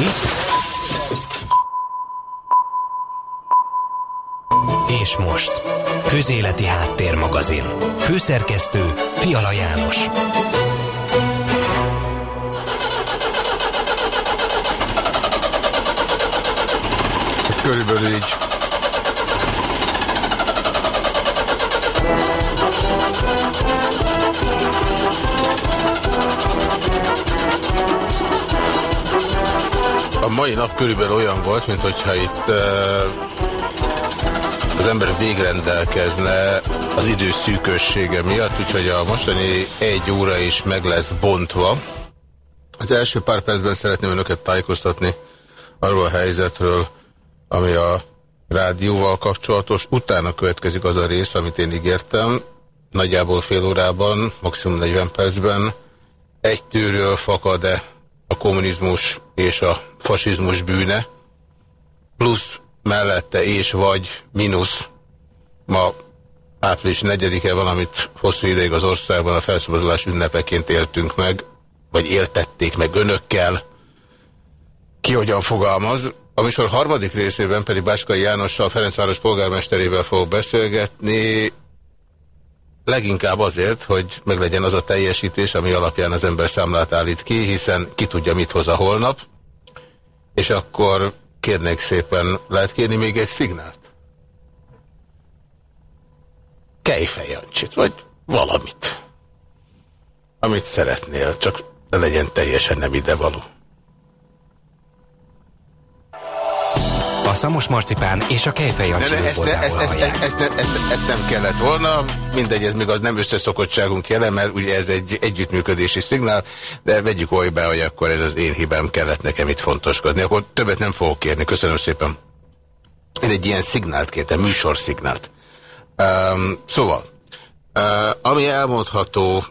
Itt. És most. Közéleti Háttérmagazin. Főszerkesztő Fiala János. Körülbelül így. Mai nap körülbelül olyan volt, mint hogyha itt uh, az ember végrendelkezne az idő szűkössége miatt, úgyhogy a mostani egy óra is meg lesz bontva. Az első pár percben szeretném önöket tájékoztatni arról a helyzetről, ami a rádióval kapcsolatos. Utána következik az a rész, amit én ígértem, nagyjából fél órában, maximum 40 percben. Egy tűről fakad-e a kommunizmus és a fasizmus bűne, plusz mellette és vagy mínusz ma április 4-e valamit hosszú ideig az országban a felszabadulás ünnepeként éltünk meg, vagy éltették meg önökkel. Ki hogyan fogalmaz? A műsor harmadik részében pedig Báskai Jánossal, Ferencváros polgármesterével fog beszélgetni, leginkább azért, hogy meglegyen az a teljesítés, ami alapján az ember számlát állít ki, hiszen ki tudja, mit hoz a holnap, és akkor kérnék szépen, lehet kérni még egy szignált? Kejfejancsit, vagy valamit. Amit szeretnél, csak legyen teljesen nem idevaló. A szamos marcipán és a kejfej ezt, ezt, ezt, ezt, ezt, ezt, ezt nem kellett volna, mindegy, ez még az nem összeszokottságunk jelen, mert ugye ez egy együttműködési szignál, de vegyük oly be, hogy akkor ez az én hibám kellett nekem itt fontoskodni. Akkor többet nem fogok kérni, köszönöm szépen. Én egy ilyen szignált kértem, műsorszignált. Um, szóval, uh, ami elmondható,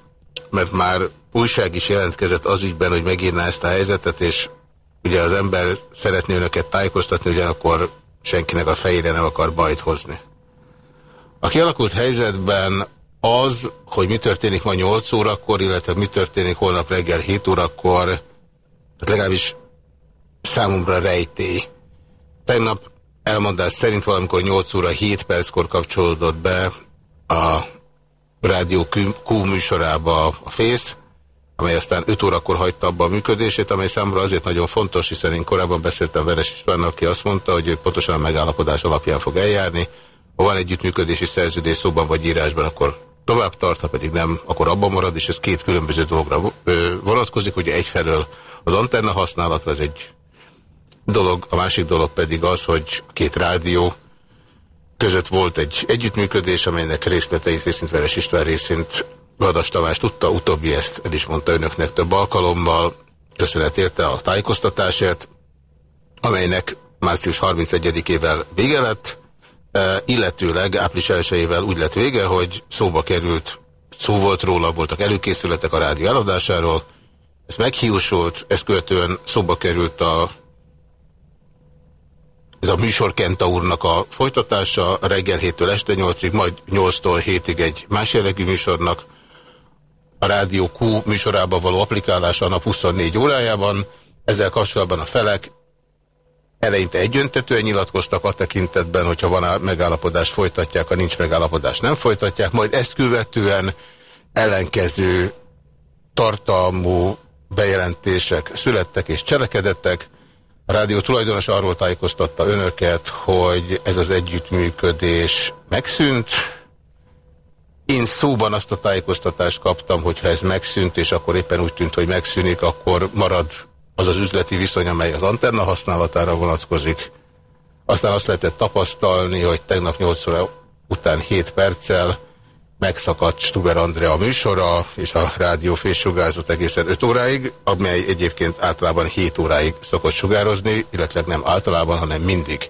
mert már újság is jelentkezett az ügyben, hogy megírná ezt a helyzetet, és ugye az ember szeretné önöket tájékoztatni, ugyanakkor senkinek a fejére nem akar bajt hozni. A kialakult helyzetben az, hogy mi történik ma 8 órakor, illetve mi történik holnap reggel 7 órakor, tehát legalábbis számomra rejtély. Tegnap elmondás szerint valamikor 8 óra 7 perckor kapcsolódott be a rádió Q műsorába a fész, amely aztán 5 órakor hagyta abba a működését, amely számomra azért nagyon fontos, hiszen én korábban beszéltem Veres Istvánnal, aki azt mondta, hogy ő pontosan a megállapodás alapján fog eljárni. Ha van együttműködési szerződés szóban vagy írásban, akkor tovább tart, ha pedig nem, akkor abban marad, és ez két különböző dologra vonatkozik. Ugye egyfelől az antenna használatra, ez egy dolog, a másik dolog pedig az, hogy két rádió között volt egy együttműködés, amelynek részleteit részint Veres István részint Vadas Tamás tudta, utóbbi ezt el is mondta önöknek több alkalommal, köszönet érte a tájékoztatásért, amelynek március 31-ével vége lett, e, illetőleg április 1 úgy lett vége, hogy szóba került, szó volt róla, voltak előkészületek a rádió eladásáról, ez meghiúsult, ezt követően szóba került a ez a műsor Kenta úrnak a folytatása, reggel 7-től este 8-ig, majd 8-tól 7-ig egy más jellegű műsornak, a Rádió Q műsorába való applikálása a nap 24 órájában. Ezzel kapcsolatban a felek eleinte egyöntetően nyilatkoztak a tekintetben, hogyha van a megállapodást folytatják, ha nincs megállapodás nem folytatják, majd ezt követően ellenkező tartalmú bejelentések születtek és cselekedettek. A rádió tulajdonos arról tájékoztatta önöket, hogy ez az együttműködés megszűnt, én szóban azt a tájékoztatást kaptam, hogy ha ez megszűnt, és akkor éppen úgy tűnt, hogy megszűnik, akkor marad az az üzleti viszony, amely az antenna használatára vonatkozik. Aztán azt lehetett tapasztalni, hogy tegnap 8 óra után 7 perccel megszakadt Stuber Andrea műsora, és a rádió félsugárzott egészen 5 óráig, amely egyébként általában 7 óráig szokott sugározni, illetve nem általában, hanem mindig.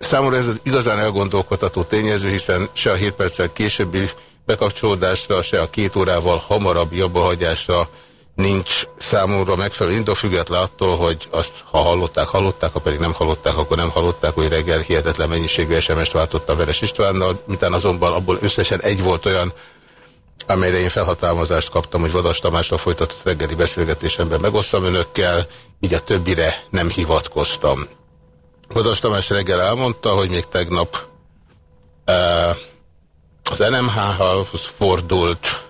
Számomra ez az igazán elgondolkodható tényező, hiszen se a 7 perccel későbbi bekapcsolódásra, se a két órával hamarabb jobbahagyásra nincs számomra megfelelő indok, független attól, hogy azt, ha hallották, hallották, ha pedig nem hallották, akkor nem hallották, hogy reggel hihetetlen mennyiségű SMS-t váltottam Veres Istvánnal, mintán azonban abból összesen egy volt olyan, amelyre én felhatalmazást kaptam, hogy Vadas Tamásra folytatott reggeli beszélgetésemben megosztam önökkel, így a többire nem hivatkoztam. Vadas Tamás reggel elmondta, hogy még tegnap uh, az NMH-hoz fordult,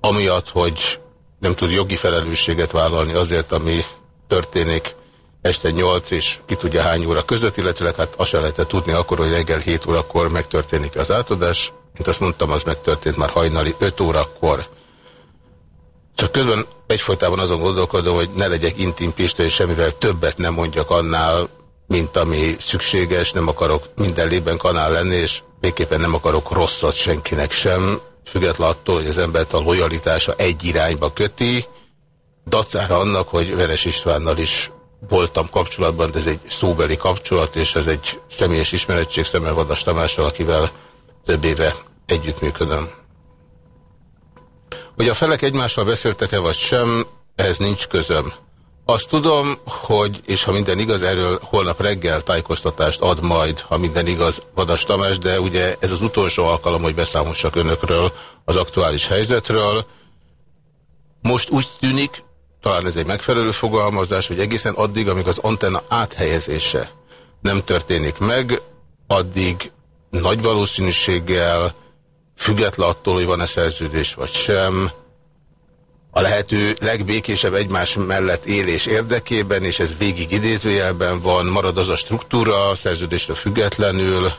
amiatt, hogy nem tud jogi felelősséget vállalni azért, ami történik este 8 és ki tudja hány óra között, illetőleg hát azt se lehetett tudni akkor, hogy reggel 7 órakor megtörténik az átadás. Mint azt mondtam, az megtörtént már hajnali 5 órakor. Csak közben egyfolytában azon gondolkodom, hogy ne legyek intim pista, és semmivel többet nem mondjak annál, mint ami szükséges, nem akarok minden lében kanál lenni, és végképpen nem akarok rosszat senkinek sem, független attól, hogy az embert a lojalitása egy irányba köti, dacára annak, hogy Veres Istvánnal is voltam kapcsolatban, de ez egy szóbeli kapcsolat, és ez egy személyes ismerettség Szemel Vadas Tamással, akivel több éve együttműködöm. Hogy a felek egymással beszéltek-e vagy sem, ehhez nincs közöm. Azt tudom, hogy, és ha minden igaz, erről holnap reggel tájékoztatást ad majd, ha minden igaz, Vadas Tamás, de ugye ez az utolsó alkalom, hogy beszámolsak önökről az aktuális helyzetről. Most úgy tűnik, talán ez egy megfelelő fogalmazás, hogy egészen addig, amíg az antenna áthelyezése nem történik meg, addig nagy valószínűséggel, független attól, hogy van-e szerződés vagy sem, a lehető legbékésebb egymás mellett élés érdekében, és ez végig idézőjelben van, marad az a struktúra a szerződésre függetlenül,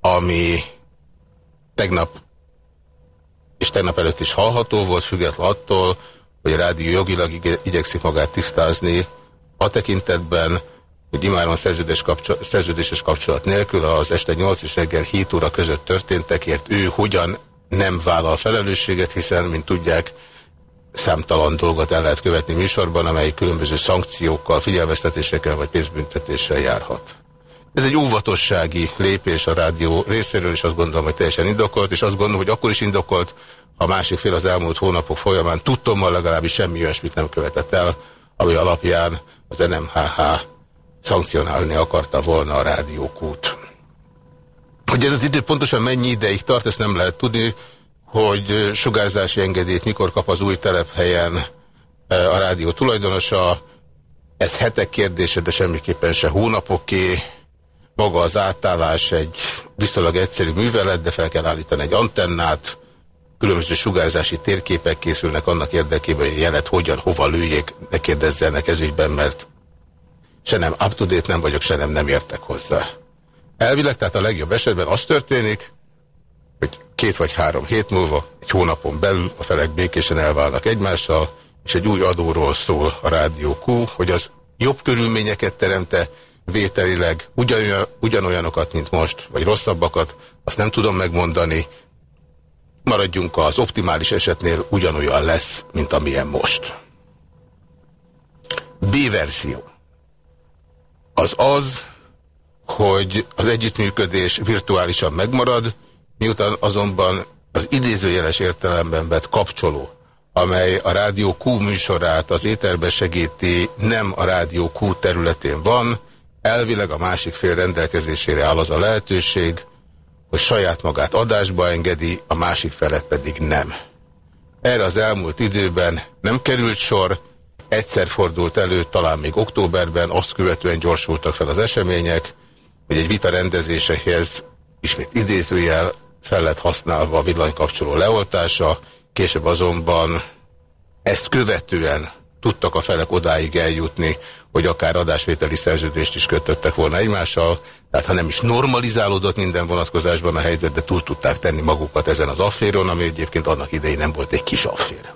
ami tegnap és tegnap előtt is hallható volt, független attól, hogy a rádió jogilag igyekszik magát tisztázni a tekintetben, hogy imáron szerződés kapcsolat, szerződéses kapcsolat nélkül az este 8 és reggel 7 óra között történtekért ő hogyan nem vállal felelősséget, hiszen, mint tudják, számtalan dolgot el lehet követni műsorban, amely különböző szankciókkal, figyelmeztetésekkel vagy pénzbüntetéssel járhat. Ez egy óvatossági lépés a rádió részéről, és azt gondolom, hogy teljesen indokolt, és azt gondolom, hogy akkor is indokolt, ha másik fél az elmúlt hónapok folyamán tudtommal legalábbis semmi olyasmit nem követett el, ami alapján az NMHH szankcionálni akarta volna a rádiókút. Hogy ez az idő pontosan mennyi ideig tart, ezt nem lehet tudni, hogy sugárzási engedélyt mikor kap az új telephelyen a rádió tulajdonosa. Ez hetek kérdése, de semmiképpen se hónapoké. Maga az átállás egy viszonylag egyszerű művelet, de fel kell állítani egy antennát, különböző sugárzási térképek készülnek annak érdekében, hogy jelet hogyan, hova lőjék, ne kérdezzenek ezügyben, mert se nem up-to-date nem vagyok, se nem nem értek hozzá. Elvileg, tehát a legjobb esetben az történik, hogy két vagy három hét múlva, egy hónapon belül a felek békésen elválnak egymással, és egy új adóról szól a Rádió Q, hogy az jobb körülményeket teremte, vételileg ugyanolyan, ugyanolyanokat, mint most, vagy rosszabbakat, azt nem tudom megmondani, maradjunk az optimális esetnél ugyanolyan lesz, mint amilyen most. B verzió. Az az, hogy az együttműködés virtuálisan megmarad, miután azonban az idézőjeles értelemben vett kapcsoló, amely a Rádió Q műsorát az éterbe segíti, nem a Rádió Q területén van, elvileg a másik fél rendelkezésére áll az a lehetőség, hogy saját magát adásba engedi, a másik felet pedig nem. Erre az elmúlt időben nem került sor, egyszer fordult elő, talán még októberben, azt követően gyorsultak fel az események, hogy egy vita rendezésehez, ismét idézőjel, fel lett használva a villanykapcsoló leoltása, később azonban ezt követően tudtak a felek odáig eljutni, hogy akár adásvételi szerződést is kötöttek volna egymással, tehát ha nem is normalizálódott minden vonatkozásban a helyzet, de túl tudták tenni magukat ezen az afféron, ami egyébként annak idején nem volt egy kis affér.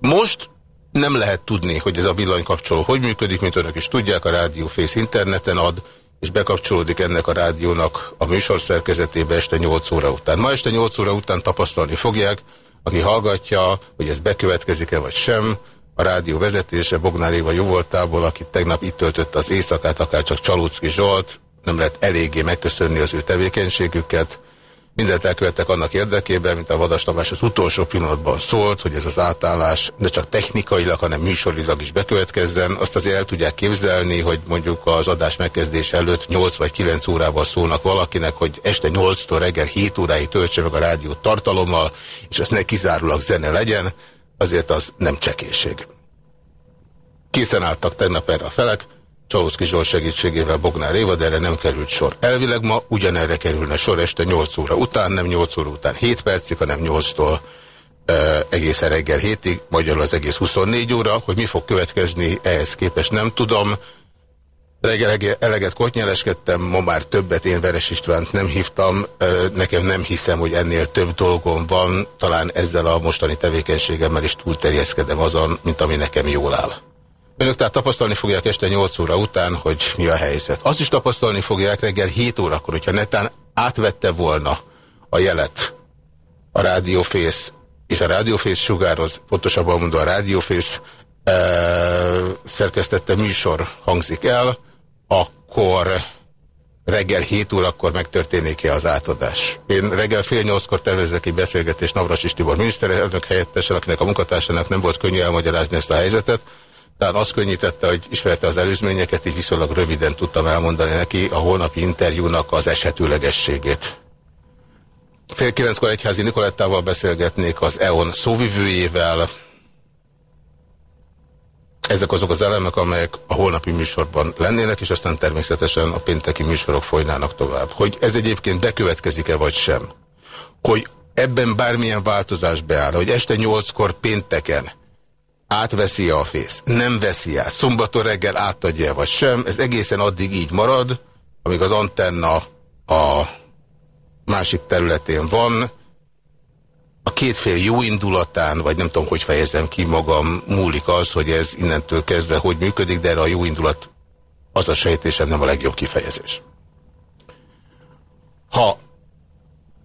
Most nem lehet tudni, hogy ez a villanykapcsoló hogy működik, mint önök is tudják, a Rádió Face interneten ad, és bekapcsolódik ennek a rádiónak a műsorszerkezetébe este 8 óra után. Ma este 8 óra után tapasztalni fogják, aki hallgatja, hogy ez bekövetkezik-e vagy sem, a rádió vezetése Bognár Éva jóvoltából, aki tegnap itt töltötte az éjszakát, akár csak Csalócki Zsolt, nem lehet eléggé megköszönni az ő tevékenységüket, Mindent elkövettek annak érdekében, mint a Vadas Tamás az utolsó pillanatban szólt, hogy ez az átállás ne csak technikailag, hanem műsorilag is bekövetkezzen. Azt azért el tudják képzelni, hogy mondjuk az adás megkezdés előtt 8 vagy 9 órával szólnak valakinek, hogy este 8-tól reggel 7 óráig töltse meg a rádiót tartalommal, és ez ne kizárólag zene legyen, azért az nem csekészség. Készen álltak tegnap erre a felek, Csalószki Zsolt segítségével Bognár Éva, de erre nem került sor. Elvileg ma ugyanerre kerülne sor este 8 óra után, nem 8 óra után 7 percig, hanem 8-tól e, egészen reggel 7-ig, magyarul az egész 24 óra. Hogy mi fog következni, ehhez képest nem tudom. Reggel eleget kotnyeleskedtem, ma már többet én Veres Istvánt nem hívtam. Nekem nem hiszem, hogy ennél több dolgom van. Talán ezzel a mostani tevékenységemmel is túlterjeszkedem azon, mint ami nekem jól áll. Önök tehát tapasztalni fogják este 8 óra után, hogy mi a helyzet. Azt is tapasztalni fogják reggel 7 órakor, hogyha netán átvette volna a jelet a Rádiófész és a Rádiófész sugároz, pontosabban mondva a Rádiófész e, szerkesztette műsor hangzik el, akkor reggel 7 órakor megtörténik-e az átadás. Én reggel fél nyolckor tervezek egy beszélgetést Navras Tibor miniszterelnök helyettessel, akinek a munkatársának nem volt könnyű elmagyarázni ezt a helyzetet, talán azt könnyítette, hogy ismerte az előzményeket, így viszonylag röviden tudtam elmondani neki a holnapi interjúnak az esetőlegességét. Fél kilenckor egyházi Nikolettával beszélgetnék az EON szóvivőjével. Ezek azok az elemek, amelyek a holnapi műsorban lennének, és aztán természetesen a pénteki műsorok folynának tovább. Hogy ez egyébként bekövetkezik-e vagy sem. Hogy ebben bármilyen változás beáll, hogy este nyolckor pénteken átveszi -e a fész, nem veszi át, szombaton reggel átadja vagy sem, ez egészen addig így marad, amíg az antenna a másik területén van, a két fél jó indulatán, vagy nem tudom, hogy fejezem ki magam, múlik az, hogy ez innentől kezdve hogy működik, de erre a jó indulat az a sejtésem nem a legjobb kifejezés. Ha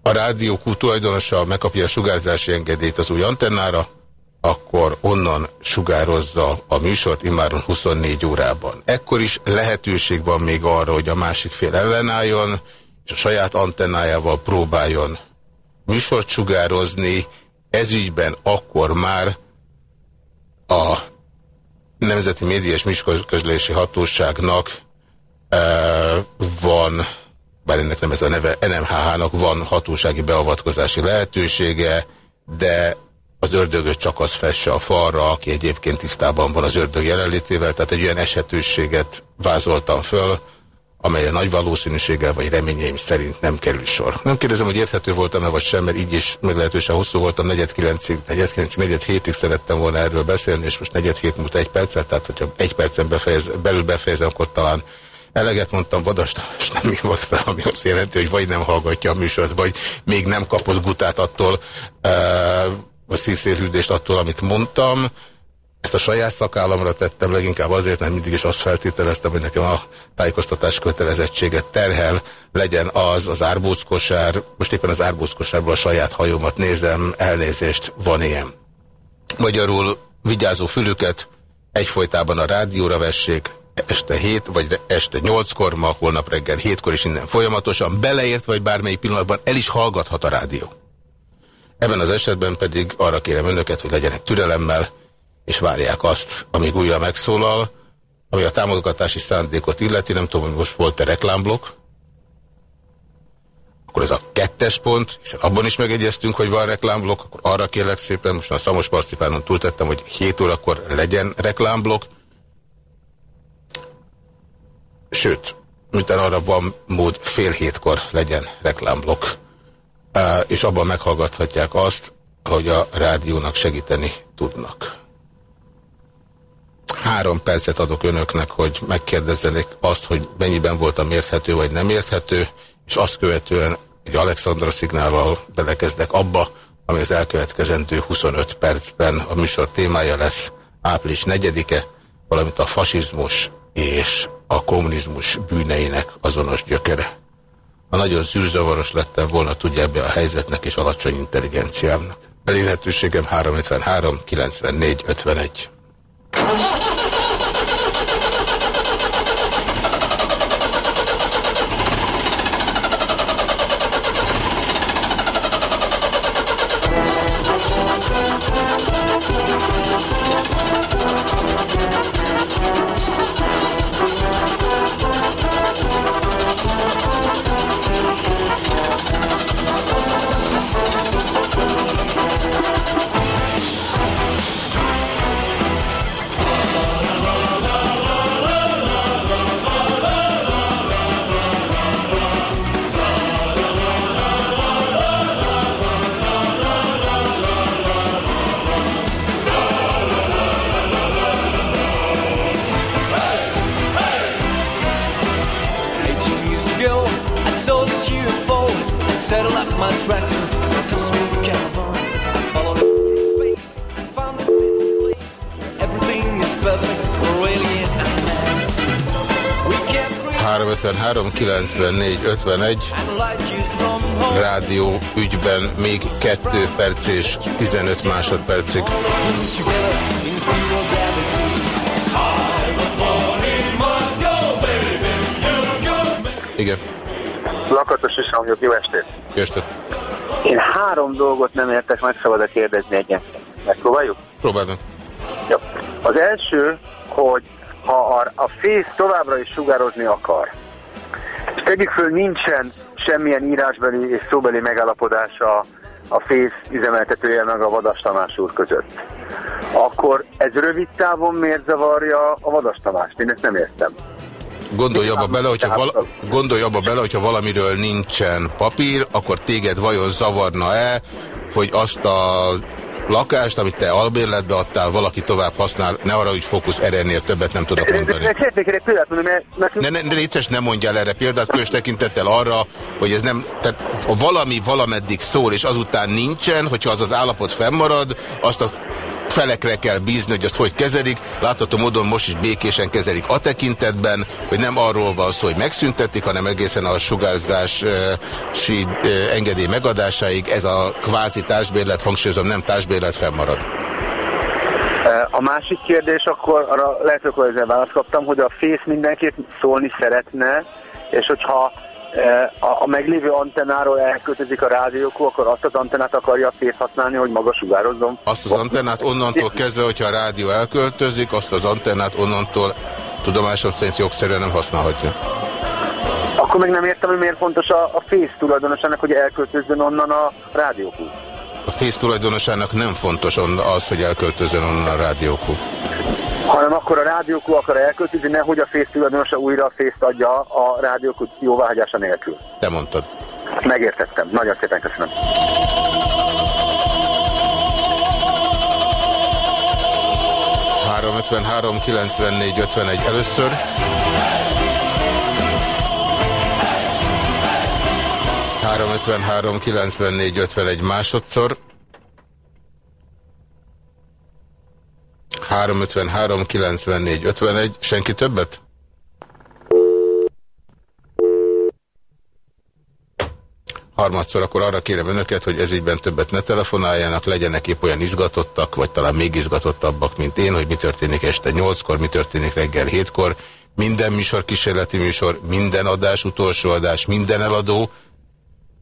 a rádió tulajdonosa megkapja a sugárzási engedélyt az új antennára, akkor onnan sugározza a műsort immáron 24 órában. Ekkor is lehetőség van még arra, hogy a másik fél ellenálljon, és a saját antennájával próbáljon műsort sugározni. Ezügyben akkor már a Nemzeti Média és Hatóságnak e, van, bár ennek nem ez a neve, NMHH-nak van hatósági beavatkozási lehetősége, de az ördögöt csak az fesse a falra, aki egyébként tisztában van az ördög jelenlétével, tehát egy olyan esetőséget vázoltam föl, amelyre nagy valószínűséggel vagy reményeim szerint nem kerül sor. Nem kérdezem, hogy érthető voltam-e vagy sem, mert így is meglehetősen hosszú voltam, negyed kilencig, negyed kilencig, negyed hétig szerettem volna erről beszélni, és most negyed hét múlt egy percet, tehát hogyha egy percen befejez, belül befejezem, akkor talán eleget mondtam, vadast, és nem hívott fel, ami azt jelenti, hogy vagy nem hallgatja a műsort, vagy még nem kapott gutát attól, uh, a szívszélhűdést attól, amit mondtam. Ezt a saját szakállamra tettem leginkább azért, mert mindig is azt feltételeztem, hogy nekem a tájékoztatás kötelezettséget terhel, legyen az az árbóckosár, most éppen az árbóckosárból a saját hajómat nézem, elnézést, van ilyen. Magyarul vigyázó fülüket egyfolytában a rádióra vessék, este 7 vagy este 8-kor, ma holnap reggel 7-kor is innen folyamatosan, beleért vagy bármelyik pillanatban el is hallgathat a rádió. Ebben az esetben pedig arra kérem önöket, hogy legyenek türelemmel, és várják azt, amíg újra megszólal, ami a támogatási szándékot illeti, nem tudom, hogy most volt-e reklámblok, akkor ez a kettes pont, hiszen abban is megegyeztünk, hogy van reklámblok, akkor arra kérlek szépen, most a Szamos Marcipánon túltettem, hogy 7 órakor legyen reklámblok. Sőt, miután arra van mód, fél hétkor legyen reklámblok és abban meghallgathatják azt, hogy a rádiónak segíteni tudnak. Három percet adok önöknek, hogy megkérdezzenek azt, hogy mennyiben voltam érthető vagy nem érthető, és azt követően egy Alexandra szignállal belekezdek abba, ami az elkövetkezendő 25 percben a műsor témája lesz április 4-e, valamint a fasizmus és a kommunizmus bűneinek azonos gyökere. Ha nagyon zűrzavaros lettem volna, tudja ebbe a helyzetnek és alacsony intelligenciámnak. Elérhetőségem 353 94 51. 353 94 51 and light years from home. rádió ügyben még 2 perc és 15 másodpercig. Igen, Lakatos is vagyok, jó estét! jöstet. Én három dolgot nem értek, meg szabad -e kérdezni egyen. Megpróbáljuk? Próbáld meg. Jó. Az első, hogy ha a, a Face továbbra is sugározni akar, tegyük föl, nincsen semmilyen írásbeli és szóbeli megállapodása a Face üzemeltetője meg a Vadas Tamás úr között, akkor ez rövid távon miért zavarja a Vadas Tamást? Én ezt nem értem. Gondolj abba bele, hogyha, vala, gondolj abba bele, hogyha valamiről nincsen papír, akkor téged vajon zavarna-e, hogy azt a lakást, amit te albérletbe adtál, valaki tovább használ, ne arra, hogy fókusz erőnél többet nem tudok mondani. Ne, ne, ne, létszes, ne mondjál erre példát, különös tekintettel arra, hogy ez nem, tehát ha valami valameddig szól, és azután nincsen, hogyha az az állapot fennmarad, azt a felekre kell bízni, hogy azt hogy kezelik. Látható módon most is békésen kezelik a tekintetben, hogy nem arról van szó, hogy megszüntetik, hanem egészen a sugárzási engedély megadásáig ez a kvázi társbérlet, hangsúlyozom, nem társbérlet fennmarad. A másik kérdés, akkor arra lehet, hogy ezzel választ kaptam, hogy a Face mindenképp szólni szeretne, és hogyha a, a meglévő antennáról elköltözik a rádiókó, akkor azt az antennát akarja használni, hogy maga sugározzon. Azt az antennát onnantól kezdve, hogyha a rádió elköltözik, azt az antennát onnantól tudomásom szerint jogszerűen nem használhatja. Akkor meg nem értem, hogy miért fontos a, a Face tulajdonosának, hogy elköltözzön onnan a rádiókó. A fész tulajdonosának nem fontos on- az, hogy elköltözön onnan a rádiókú. Hanem akkor a rádiókó akar elköltözni, nehogy a Face tulajdonosa újra a Face-t adja a rádiókó jóváhagyása nélkül. Te mondtad. Megértettem. Nagyon szépen köszönöm. három 94 51 először. Három 94 51 másodszor. 353 94 51. Senki többet? Harmadszor akkor arra kérem önöket, hogy ezügyben többet ne telefonáljanak, legyenek épp olyan izgatottak, vagy talán még izgatottabbak, mint én, hogy mi történik este 8-kor, mi történik reggel 7-kor. Minden műsor kísérleti műsor, minden adás, utolsó adás, minden eladó,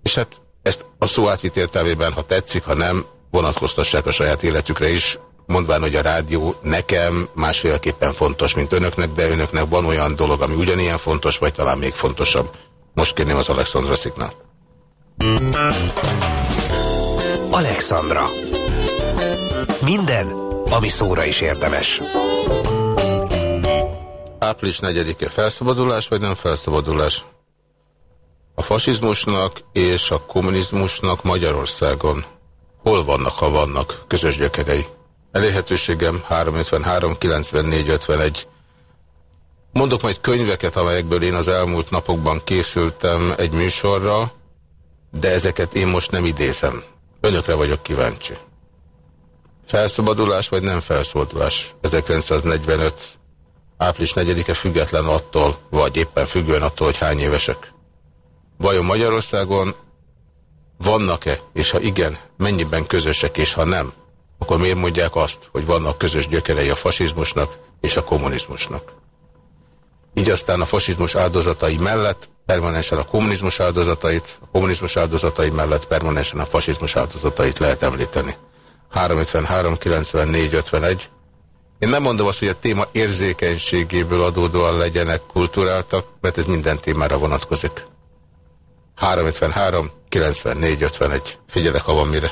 és hát ezt a szó átvitt értelmében, ha tetszik, ha nem, vonatkoztassák a saját életükre is, mondván, hogy a rádió nekem másféleképpen fontos, mint önöknek, de önöknek van olyan dolog, ami ugyanilyen fontos, vagy talán még fontosabb. Most kérném az Alexandra szignált. Alexandra. Minden, ami szóra is érdemes. Április 4-e felszabadulás, vagy nem felszabadulás? A fasizmusnak és a kommunizmusnak Magyarországon hol vannak, ha vannak közös gyökerei? Elérhetőségem 353 94 51. Mondok majd könyveket, amelyekből én az elmúlt napokban készültem egy műsorra, de ezeket én most nem idézem. Önökre vagyok kíváncsi. Felszabadulás vagy nem felszabadulás? 1945. április 4-e független attól, vagy éppen függően attól, hogy hány évesek. Vajon Magyarországon vannak-e, és ha igen, mennyiben közösek, és ha nem, akkor miért mondják azt, hogy vannak közös gyökerei a fasizmusnak és a kommunizmusnak? Így aztán a fasizmus áldozatai mellett permanensen a kommunizmus áldozatait, a kommunizmus áldozatai mellett permanensen a fasizmus áldozatait lehet említeni. 353 94 51. Én nem mondom azt, hogy a téma érzékenységéből adódóan legyenek kulturáltak, mert ez minden témára vonatkozik. 353 94 51. Figyelek, ha van mire.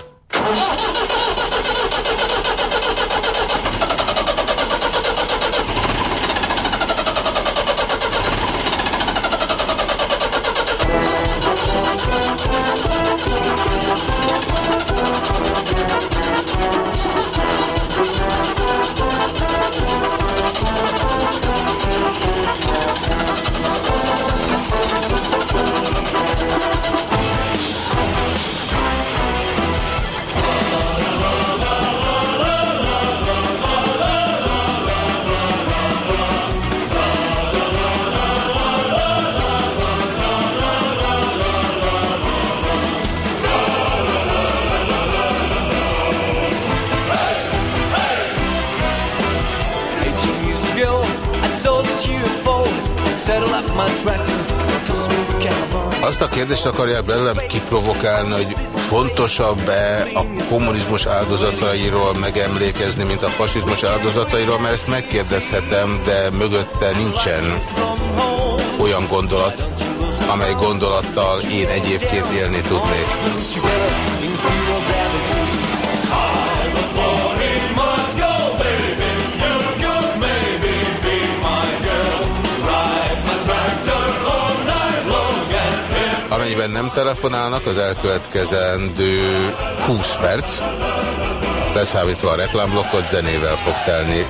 Kérdést akarják belőlem kiprovokálni, hogy fontosabb-e a kommunizmus áldozatairól megemlékezni, mint a fasizmus áldozatairól, mert ezt megkérdezhetem, de mögötte nincsen olyan gondolat, amely gondolattal én egyébként élni tudnék. Amennyiben nem telefonálnak, az elkövetkezendő 20 perc, leszámítva a reklámblokkot, zenével fog telni.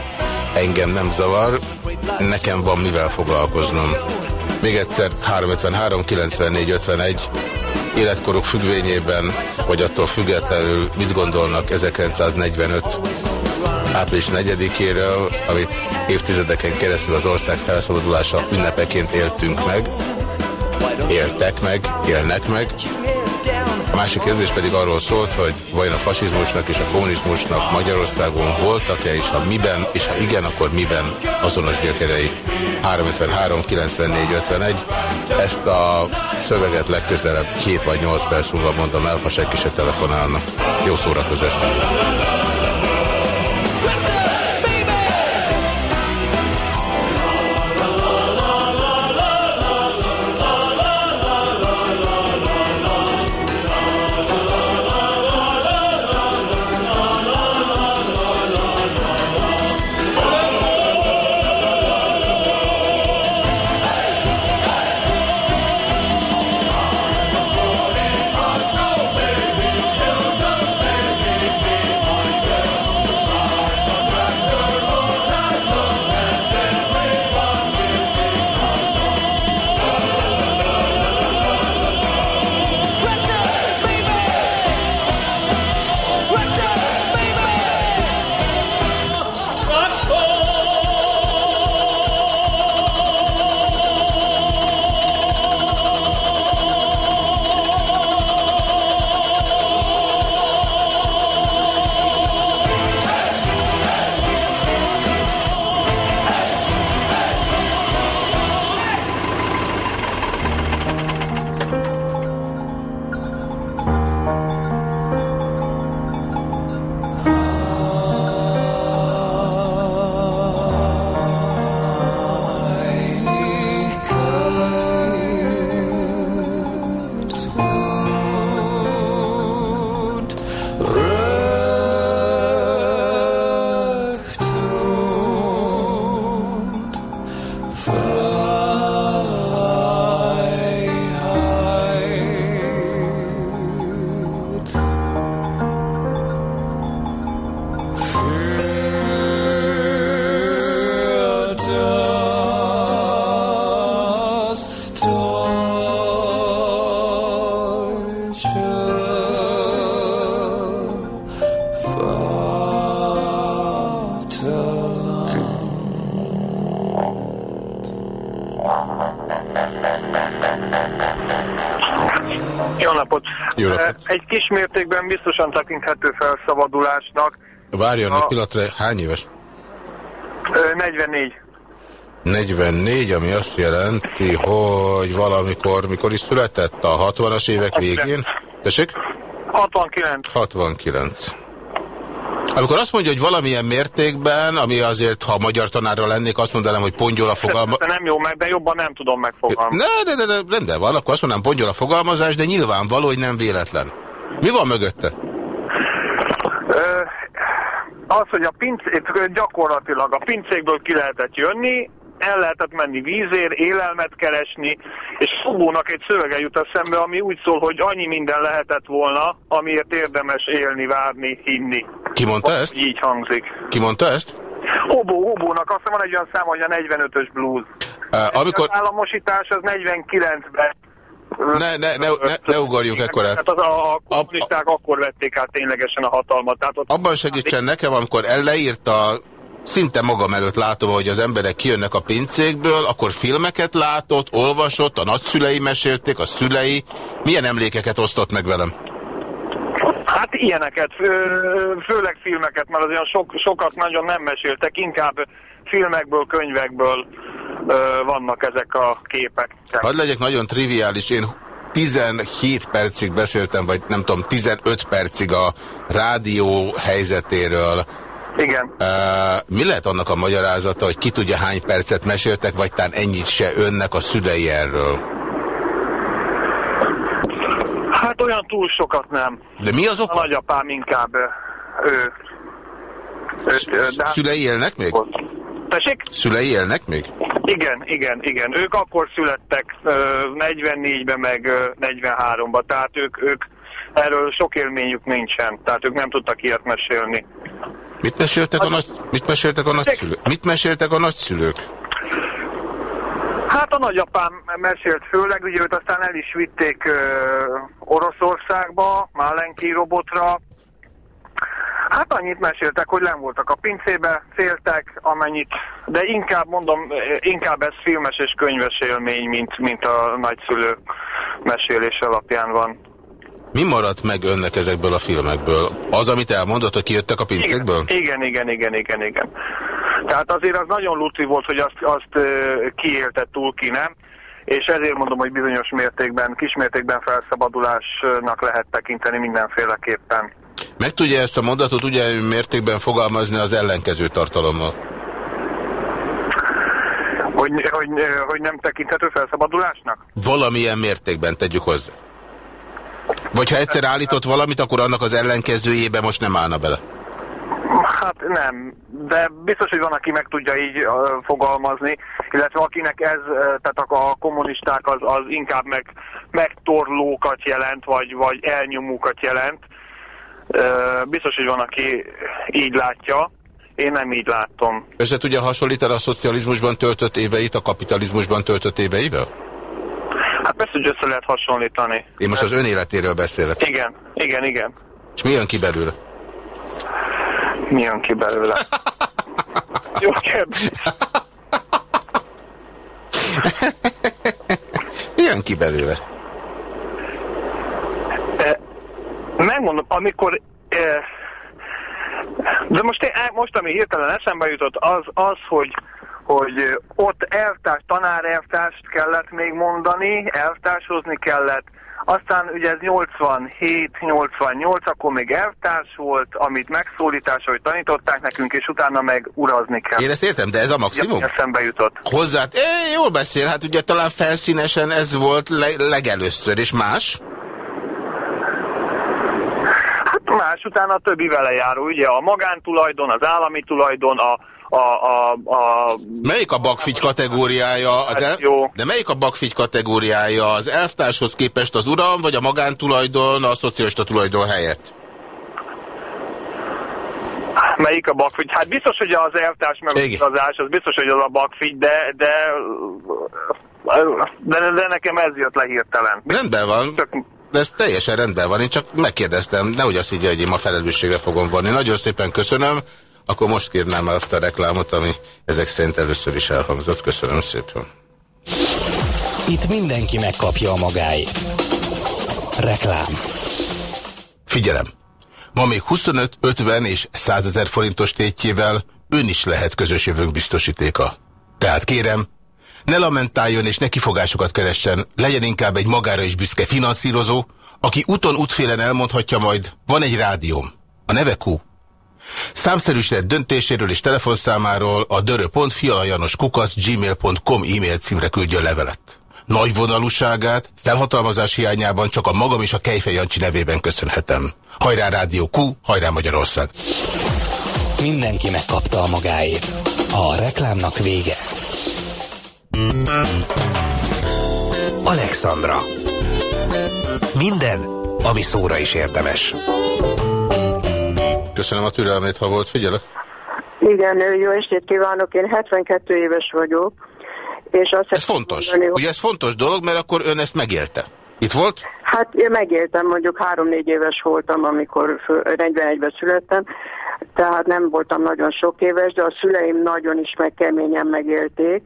Engem nem zavar, nekem van mivel foglalkoznom. Még egyszer 353 94 51 életkoruk függvényében, vagy attól függetlenül mit gondolnak 1945 április 4-éről, amit évtizedeken keresztül az ország felszabadulása ünnepeként éltünk meg, éltek meg, élnek meg. A másik kérdés pedig arról szólt, hogy vajon a fasizmusnak és a kommunizmusnak Magyarországon voltak-e, és ha miben, és ha igen, akkor miben azonos gyökerei. 353 94 51. Ezt a szöveget legközelebb 7 vagy 8 perc múlva mondom el, ha senki se telefonálna. Jó szórakozást! Egy kis mértékben biztosan tekinthető felszabadulásnak. Várjon egy A- pillanatra, hány éves? Ö, 44. 44, ami azt jelenti, hogy valamikor, mikor is született? A 60-as évek végén? Tessék? 69. 69. Amikor azt mondja, hogy valamilyen mértékben, ami azért, ha magyar tanárra lennék, azt mondanám, hogy pongyola fogalma... De nem jó meg, de jobban nem tudom megfogalmazni. Ne, de, de, de, rendben van, akkor azt mondanám, pongyola fogalmazás, de nyilvánvaló, hogy nem véletlen. Mi van mögötte? Ö, az, hogy a pincék, gyakorlatilag a pincékből ki lehetett jönni, el lehetett menni vízért, élelmet keresni, és Szubónak egy szövege jut eszembe, ami úgy szól, hogy annyi minden lehetett volna, amiért érdemes élni, várni, hinni. Ki mondta ezt? Így hangzik. Ki mondta ezt? Obó, Obónak azt van egy olyan szám, hogy a 45-ös blues. Uh, amikor... Az államosítás az 49-ben. Ne, ne, ne, ne, ne ugorjunk ekkorát. Tehát az a, a kommunisták akkor vették át ténylegesen a hatalmat. Tehát ott Abban segítsen nekem, amikor el leírta, szinte magam előtt látom, hogy az emberek kijönnek a pincékből, akkor filmeket látott, olvasott, a nagyszülei mesélték, a szülei. Milyen emlékeket osztott meg velem? Hát ilyeneket, fő, főleg filmeket, mert az olyan sok, sokat nagyon nem meséltek, inkább filmekből, könyvekből vannak ezek a képek. Hadd legyek nagyon triviális, én 17 percig beszéltem, vagy nem tudom, 15 percig a rádió helyzetéről. Igen. Uh, mi lehet annak a magyarázata, hogy ki tudja hány percet meséltek, vagy talán ennyit se önnek a szülei erről? Hát olyan túl sokat nem. De mi az A oka? nagyapám inkább ő. ő- ő- de Szülei élnek még? Tessék? Szülei élnek még? Igen, igen, igen. Ők akkor születtek ö, 44-ben, meg ö, 43-ban, tehát ők, ők erről sok élményük nincsen, tehát ők nem tudtak ilyet mesélni. Mit meséltek a, nagy, mit meséltek a nagyszülők? Mit meséltek a nagyszülők? Hát a nagyapám mesélt főleg, ugye őt aztán el is vitték ö, Oroszországba, Málenki robotra. Hát annyit meséltek, hogy nem voltak a pincébe, féltek, amennyit, de inkább mondom, inkább ez filmes és könyves élmény, mint, mint a nagyszülő mesélés alapján van. Mi maradt meg önnek ezekből a filmekből? Az, amit elmondott, hogy kijöttek a pincékből? Igen, igen, igen, igen, igen. Tehát azért az nagyon lutri volt, hogy azt, azt kiélte túl ki, nem? És ezért mondom, hogy bizonyos mértékben, kismértékben felszabadulásnak lehet tekinteni mindenféleképpen. Meg tudja ezt a mondatot ugye mértékben fogalmazni az ellenkező tartalommal? Hogy, hogy, hogy nem tekinthető felszabadulásnak? Valamilyen mértékben tegyük hozzá. Vagy ha egyszer állított valamit, akkor annak az ellenkezőjébe most nem állna bele. Hát nem, de biztos, hogy van, aki meg tudja így ö, fogalmazni, illetve akinek ez, ö, tehát a, a kommunisták az, az inkább meg, megtorlókat jelent, vagy, vagy elnyomókat jelent. Biztos, hogy van, aki így látja. Én nem így látom. Össze tudja hasonlítani a szocializmusban töltött éveit a kapitalizmusban töltött éveivel? Hát persze, hogy össze lehet hasonlítani. Én most az ön életéről beszélek. Igen, igen, igen. És mi jön ki belőle? Mi jön ki belőle? Jó kérdés. Mi jön ki belőle? Eh, Megmondom, amikor... eh, De most, én, most ami hirtelen eszembe jutott, az, az hogy, hogy eh, ott elvtárs, tanárelvtárst kellett még mondani, elvtárshozni kellett, aztán ugye ez 87-88, akkor még elvtárs volt, amit megszólításra, hogy tanították nekünk, és utána meg urazni kell. Én ezt értem, de ez a maximum? Ja, eszembe jutott. Hozzá, é, jól beszél, hát ugye talán felszínesen ez volt le, legelőször, és más? Hát más utána a többi vele járó, ugye a magántulajdon, az állami tulajdon, a, a, a, a Melyik a bakfigy kategóriája? Az el... jó. De melyik a bakfigy kategóriája? Az elvtárshoz képest az uram, vagy a magántulajdon a szocialista tulajdon helyett? Melyik a bakfigy? Hát biztos, hogy az elvtárs meg Igen. az biztos, hogy az a bakfigy, de, de, de, de nekem ez jött le hirtelen. Rendben van, Csak, de ez teljesen rendben van. Én csak megkérdeztem, nehogy azt így, hogy én ma felelősségre fogom vonni. Nagyon szépen köszönöm. Akkor most kérnám azt a reklámot, ami ezek szerint először is elhangzott. Köszönöm szépen. Itt mindenki megkapja a magáét. Reklám. Figyelem! Ma még 25, 50 és 100 ezer forintos tétjével ön is lehet közös jövőnk biztosítéka. Tehát kérem, ne lamentáljon és ne kifogásokat keressen, legyen inkább egy magára is büszke finanszírozó, aki úton útfélen elmondhatja majd, van egy rádióm. A neve Q. Számszerűsített döntéséről és telefonszámáról a dörö.fialajanoskukac gmail.com e-mail címre küldjön levelet. Nagy vonalúságát, felhatalmazás hiányában csak a magam és a Kejfej Jancsi nevében köszönhetem. Hajrá Rádió Q, hajrá Magyarország! Mindenki megkapta a magáét. A reklámnak vége. Alexandra. Minden, ami szóra is érdemes. Köszönöm a türelmét, ha volt, figyelek. Igen, jó estét kívánok, én 72 éves vagyok, és azt Ez fontos. mondani, hogy- Ugye ez fontos dolog, mert akkor ön ezt megélte. Itt volt? Hát én megéltem, mondjuk 3-4 éves voltam, amikor fő- 41-ben születtem, tehát nem voltam nagyon sok éves, de a szüleim nagyon is meg keményen megélték,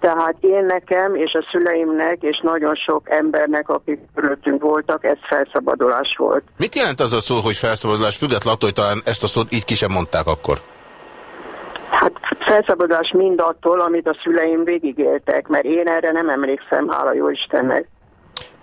tehát én nekem és a szüleimnek és nagyon sok embernek, akik körülöttünk voltak, ez felszabadulás volt. Mit jelent az a szó, hogy felszabadulás, függetlenül attól, hogy talán ezt a szót így ki sem mondták akkor? Hát felszabadulás mind attól, amit a szüleim végigéltek, mert én erre nem emlékszem, hála jó Istennek.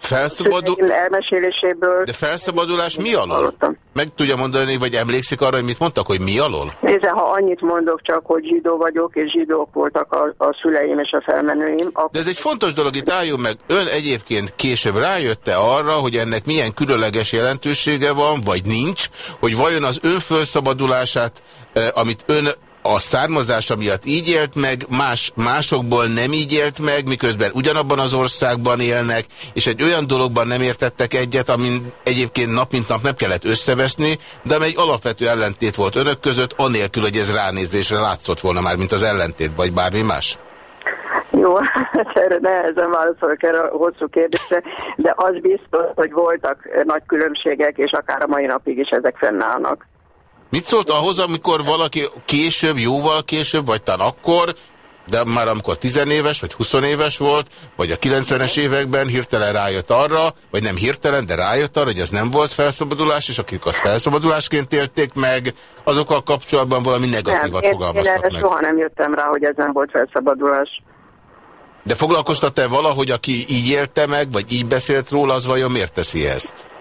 Felszabadul... Elmeséléséből... De felszabadulás mi alól? Hallottam. Meg tudja mondani, vagy emlékszik arra, hogy mit mondtak, hogy mi alól? Nézze, ha annyit mondok csak, hogy zsidó vagyok, és zsidók voltak a, a szüleim és a felmenőim, akkor De ez egy fontos dolog, itt álljon meg. Ön egyébként később rájötte arra, hogy ennek milyen különleges jelentősége van, vagy nincs, hogy vajon az ön felszabadulását, eh, amit ön a származása miatt így élt meg, más, másokból nem így élt meg, miközben ugyanabban az országban élnek, és egy olyan dologban nem értettek egyet, amin egyébként nap mint nap nem kellett összeveszni, de egy alapvető ellentét volt önök között, anélkül, hogy ez ránézésre látszott volna már, mint az ellentét, vagy bármi más. Jó, hát erre nehezen válaszolok erre a hosszú kérdésre, de az biztos, hogy voltak nagy különbségek, és akár a mai napig is ezek fennállnak. Mit szólt ahhoz, amikor valaki később, jóval később, vagy talán akkor, de már amikor tizenéves, vagy 20 éves volt, vagy a 90-es években hirtelen rájött arra, vagy nem hirtelen, de rájött arra, hogy ez nem volt felszabadulás, és akik azt felszabadulásként élték meg, azokkal kapcsolatban valami negatívat én, én fogalmaztak erre meg. soha nem jöttem rá, hogy ez nem volt felszabadulás. De foglalkoztat-e valahogy, aki így élte meg, vagy így beszélt róla, az vajon miért teszi ezt?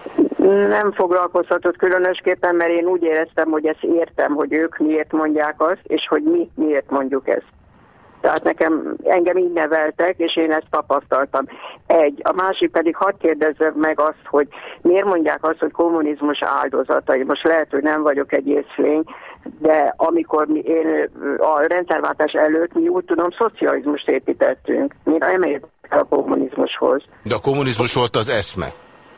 Nem foglalkoztatott különösképpen, mert én úgy éreztem, hogy ezt értem, hogy ők miért mondják azt, és hogy mi miért mondjuk ezt. Tehát nekem, engem így neveltek, és én ezt tapasztaltam. Egy. A másik pedig hadd kérdezzem meg azt, hogy miért mondják azt, hogy kommunizmus áldozatai. Most lehet, hogy nem vagyok egy észlény, de amikor mi, én a rendszerváltás előtt, mi úgy tudom, szocializmust építettünk. Mi nem értek a kommunizmushoz. De a kommunizmus volt az eszme.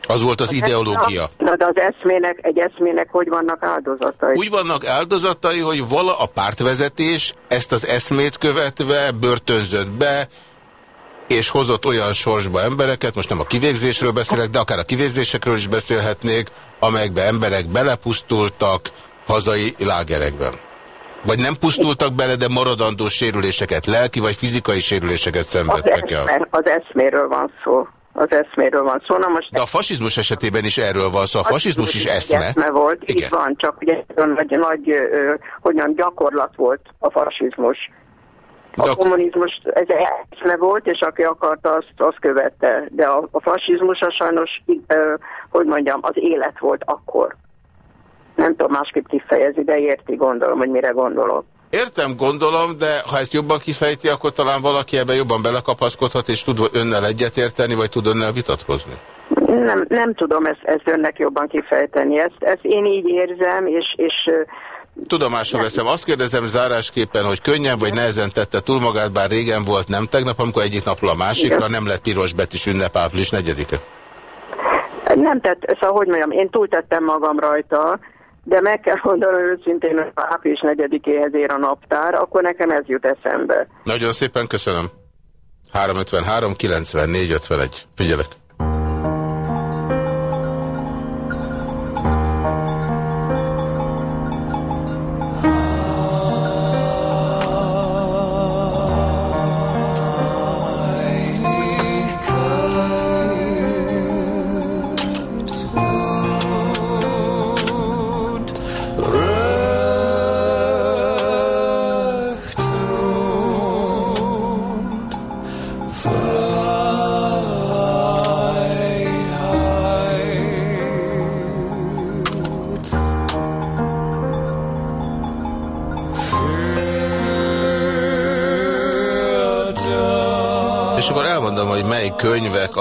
Az volt az ideológia. Na, de az eszmének, egy eszmének hogy vannak áldozatai? Úgy vannak áldozatai, hogy vala a pártvezetés ezt az eszmét követve börtönzött be, és hozott olyan sorsba embereket, most nem a kivégzésről beszélek, de akár a kivégzésekről is beszélhetnék, amelyekbe emberek belepusztultak hazai lágerekben. Vagy nem pusztultak bele, de maradandó sérüléseket, lelki vagy fizikai sérüléseket Az, szenvedtek el. eszme, az eszméről van szó. Az eszméről van szó. Na most De a fasizmus esetében is erről van szó. A fasizmus is eszme. eszme volt, Igen. így van, csak ugye nagy, nagy ö, hogy mondjam, gyakorlat volt a fasizmus. De A ak- kommunizmus ez eszme volt, és aki akarta, azt, azt követte. De a, a fasizmus az sajnos, ö, hogy mondjam, az élet volt akkor. Nem tudom másképp kifejezni, de érti, gondolom, hogy mire gondolok. Értem, gondolom, de ha ezt jobban kifejti, akkor talán valaki ebben jobban belekapaszkodhat, és tud önnel egyetérteni, vagy tud önnel vitatkozni. Nem, nem tudom ezt, ezt önnek jobban kifejteni. Ezt, ezt én így érzem, és, és Tudomásra veszem. Azt kérdezem zárásképpen, hogy könnyen vagy nehezen tette túl magát, bár régen volt, nem tegnap, amikor egyik napról a másikra Igen. nem lett piros betűs ünnep április 4-e. Nem tett, szóval hogy mondjam, én túltettem magam rajta, de meg kell mondanom őszintén, hogy április 4-éhez ér a naptár, akkor nekem ez jut eszembe. Nagyon szépen köszönöm. 353 94 51. Figyelek.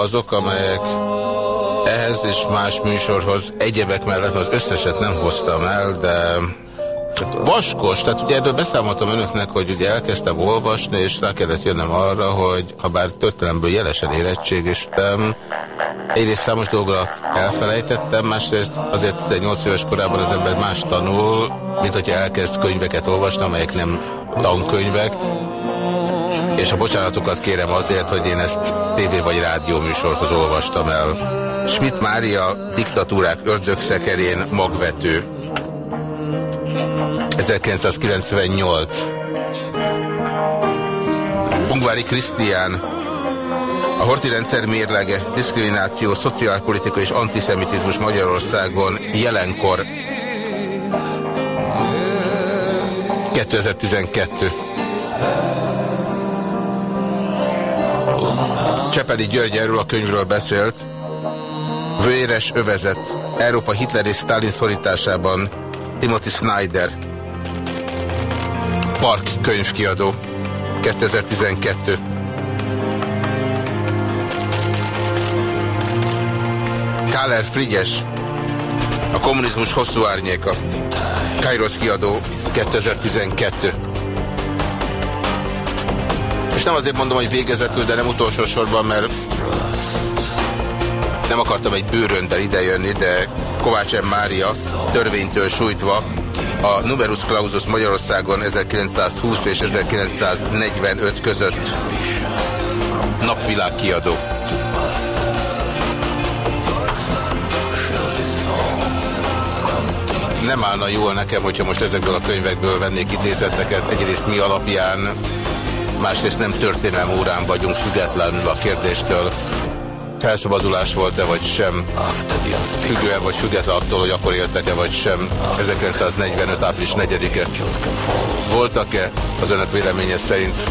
Azok, amelyek ehhez és más műsorhoz egyebek mellett az összeset nem hoztam el, de hát vaskos, tehát ugye erről beszámoltam önöknek, hogy ugye elkezdtem olvasni, és rá kellett jönnöm arra, hogy ha bár történelemből jelesen érettségiztem, egyrészt számos dolgot elfelejtettem, másrészt azért 18 éves korában az ember más tanul, mint hogyha elkezd könyveket olvasni, amelyek nem tankönyvek, és a bocsánatokat kérem azért, hogy én ezt tévé vagy rádió műsorhoz olvastam el. Schmidt Mária, diktatúrák ördögszekerén magvető. 1998. Ungvári Krisztián. A horti rendszer mérlege, diszkrimináció, szociálpolitika és antiszemitizmus Magyarországon jelenkor 2012. Csepeli György erről a könyvről beszélt. Véres övezet. Európa Hitler és Stalin szorításában Timothy Snyder. Park könyvkiadó. 2012. Káler Frigyes. A kommunizmus hosszú árnyéka. Kairos kiadó 2012. És nem azért mondom, hogy végezetül, de nem utolsó sorban, mert nem akartam egy bőröndel idejönni, de Kovács M. Mária törvénytől sújtva a numerus clausus Magyarországon 1920 és 1945 között napvilág kiadó. Nem állna jól nekem, hogyha most ezekből a könyvekből vennék idézeteket, egyrészt mi alapján, másrészt nem történelem órán vagyunk függetlenül a kérdéstől, felszabadulás volt-e vagy sem, függően vagy független attól, hogy akkor éltek-e vagy sem, 1945. április 4-e. Voltak-e az önök véleménye szerint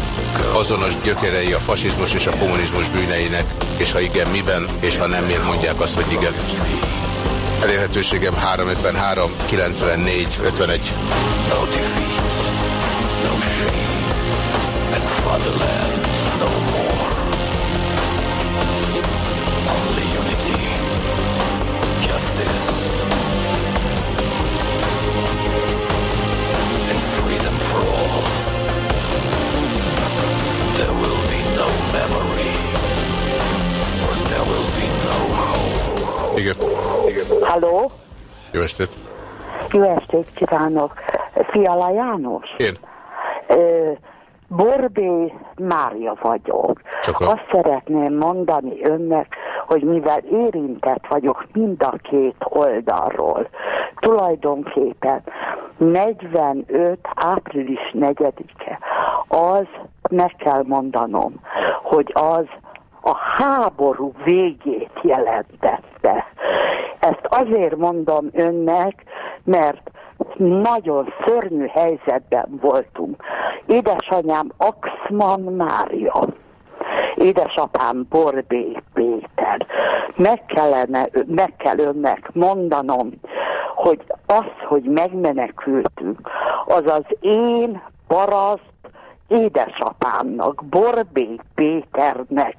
azonos gyökerei a fasizmus és a kommunizmus bűneinek, és ha igen, miben, és ha nem, miért mondják azt, hogy igen. Elérhetőségem 353 94 51. And fatherland no more. Only unity, justice, and freedom for all. There will be no memory, or there will be no hope. Igen. Halló? Jó estét. Jó estét kívánok! Fiala János? Én. Ö, Borbé Mária vagyok. Csak a- Azt szeretném mondani önnek, hogy mivel érintett vagyok mind a két oldalról, tulajdonképpen 45. április 4-e, az meg kell mondanom, hogy az a háború végét jelentette. Ezt azért mondom önnek, mert nagyon szörnyű helyzetben voltunk. Édesanyám Axman Mária, édesapám Borbé Péter. Meg, kellene, meg kell önnek mondanom, hogy az, hogy megmenekültünk, az az én paraszt édesapámnak, Borbé Péternek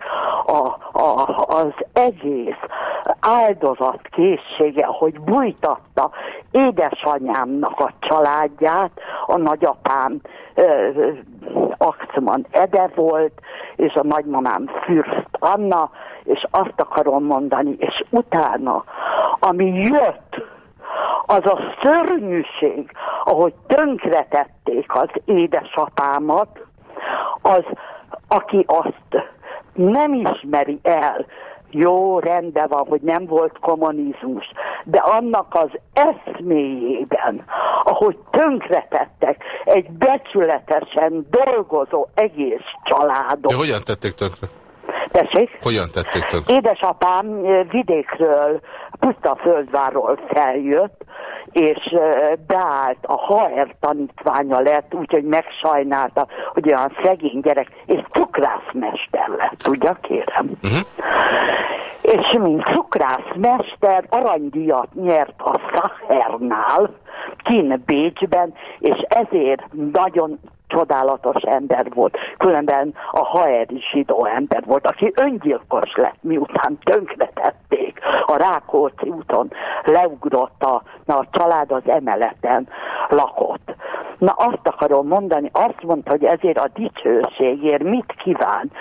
a, a, az egész áldozatkészsége, hogy bújtatta édesanyámnak a családját, a nagyapám ö, Axman Ede volt, és a nagymamám Fürst Anna, és azt akarom mondani, és utána, ami jött, az a szörnyűség, ahogy tönkretették az édesapámat, az, aki azt nem ismeri el, jó, rendben van, hogy nem volt kommunizmus, de annak az eszméjében, ahogy tönkretettek egy becsületesen dolgozó egész családot. De hogyan tették tönkre? Tessék? Hogyan tették tönkre? Édesapám eh, vidékről, puszta földváról feljött, és eh, beállt a HR tanítványa lett, úgyhogy megsajnálta, hogy olyan szegény gyerek, és cukrászmester lett, tudja kérem. Uh-huh. És mint cukrászmester aranydiat nyert a Szahernál, kin Bécsben, és ezért nagyon csodálatos ember volt. Különben a haeri zsidó ember volt, aki öngyilkos lett, miután tönkretették. A Rákóczi úton leugrott a, na, a család az emeleten lakott. Na azt akarom mondani, azt mondta, hogy ezért a dicsőségért mit kíván.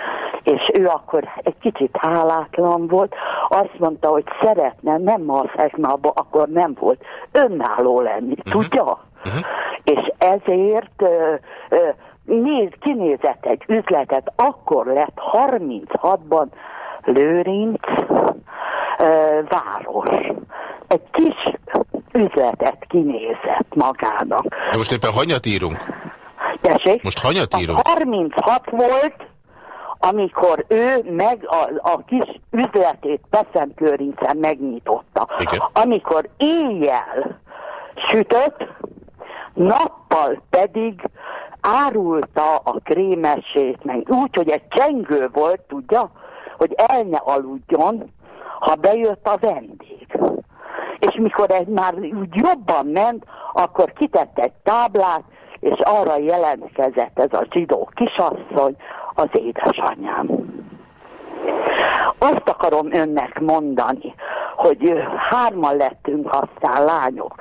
És ő akkor egy kicsit hálátlan volt, azt mondta, hogy szeretne, nem a szekmába, akkor nem volt, önálló lenni, tudja? Uh-huh. És ezért ö, ö, néz, kinézett egy üzletet, akkor lett 36-ban Lőrinc ö, város. Egy kis üzletet kinézett magának. De most éppen hanyat írunk? Tessék? Most hanyat írunk? 36 volt, amikor ő meg a, a kis üzletét Peszentőrincen megnyitotta. Igen. Amikor éjjel sütött, nappal pedig árulta a krémesét, meg úgy, hogy egy csengő volt, tudja, hogy el ne aludjon, ha bejött a vendég. És mikor ez már úgy jobban ment, akkor kitett egy táblát, és arra jelentkezett ez a zsidó kisasszony, az édesanyám. Azt akarom önnek mondani, hogy hárman lettünk aztán lányok.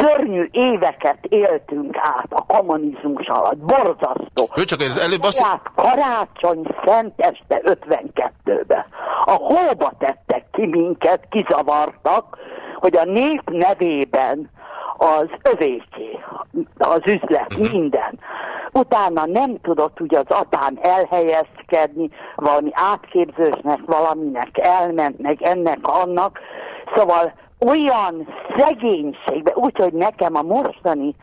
Szörnyű éveket éltünk át a kommunizmus alatt, borzasztó. Ő csak ez előbb azt... Saját karácsony szenteste 52-be. A hóba tettek ki minket, kizavartak, hogy a nép nevében az övéké, az üzlet, minden. Utána nem tudott ugye az apám elhelyezkedni, valami átképzősnek, valaminek elment, meg ennek, annak. Szóval olyan szegénységbe, úgyhogy nekem a mostani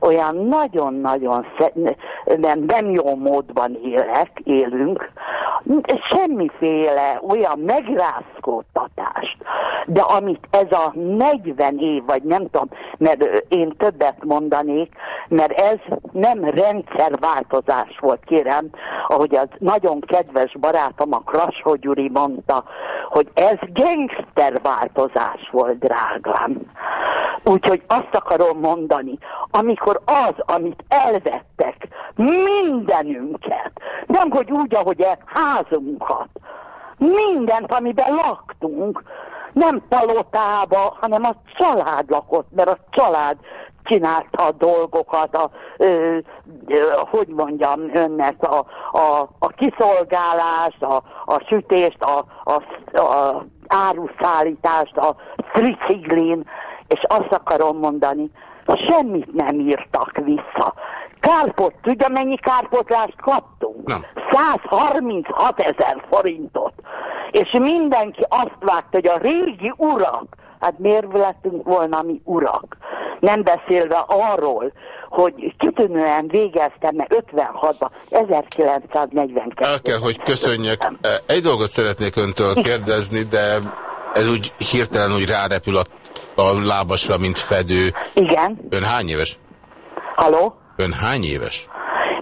olyan nagyon-nagyon nem, nem jó módban élek, élünk, semmiféle olyan megrázkódtatást, de amit ez a 40 év, vagy nem tudom, mert én többet mondanék, mert ez nem rendszerváltozás volt, kérem, ahogy az nagyon kedves barátom, a Krasó Gyuri mondta, hogy ez gangsterváltozás volt, drágám. Úgyhogy azt akarom mondani, amikor az, amit elvettek, mindenünket, nem hogy úgy, ahogy a házunkat, mindent, amiben laktunk, nem palotába, hanem a család lakott, mert a család csinálta a dolgokat, a, ö, ö, hogy mondjam önnek, a, a, a kiszolgálást, a, a sütést, a, a, a áruszállítást, a triciklin, és azt akarom mondani, semmit nem írtak vissza. Kárpot, tudja mennyi kárpotlást kaptunk? Nem. 136 ezer forintot. És mindenki azt vágta, hogy a régi urak, hát miért lettünk volna mi urak? Nem beszélve arról, hogy kitűnően végeztem, mert 56-ban, 1942 El kell, hogy köszönjek. Egy dolgot szeretnék öntől kérdezni, de ez úgy hirtelen úgy rárepül a, a lábasra, mint fedő. Igen, Ön hány éves? haló? Ön hány éves?